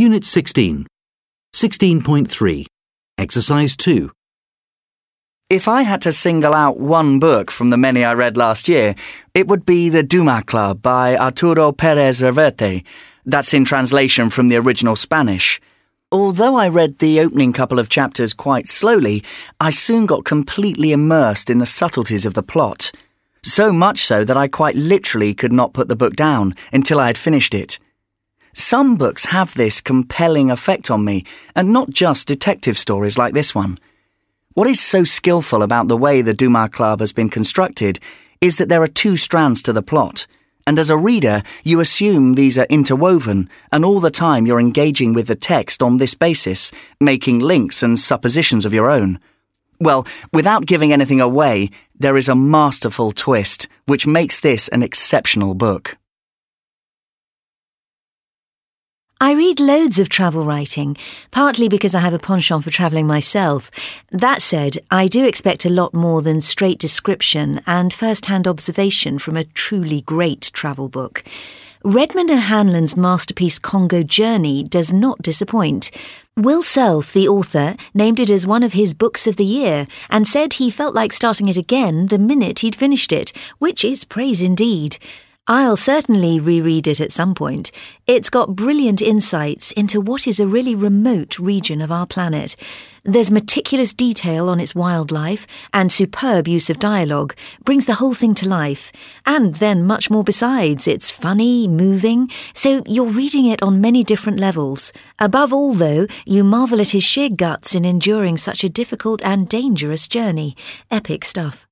Unit 16. 16.3. Exercise 2. If I had to single out one book from the many I read last year, it would be The Dumas Club by Arturo Perez Reverte. That's in translation from the original Spanish. Although I read the opening couple of chapters quite slowly, I soon got completely immersed in the subtleties of the plot. So much so that I quite literally could not put the book down until I had finished it. Some books have this compelling effect on me, and not just detective stories like this one. What is so skillful about the way the Dumas Club has been constructed is that there are two strands to the plot, and as a reader, you assume these are interwoven, and all the time you're engaging with the text on this basis, making links and suppositions of your own. Well, without giving anything away, there is a masterful twist, which makes this an exceptional book. I read loads of travel writing, partly because I have a penchant for travelling myself. That said, I do expect a lot more than straight description and first hand observation from a truly great travel book. Redmond O'Hanlon's masterpiece Congo Journey does not disappoint. Will Self, the author, named it as one of his books of the year and said he felt like starting it again the minute he'd finished it, which is praise indeed. I'll certainly reread it at some point. It's got brilliant insights into what is a really remote region of our planet. There's meticulous detail on its wildlife, and superb use of dialogue brings the whole thing to life. And then much more besides. It's funny, moving, so you're reading it on many different levels. Above all, though, you marvel at his sheer guts in enduring such a difficult and dangerous journey. Epic stuff.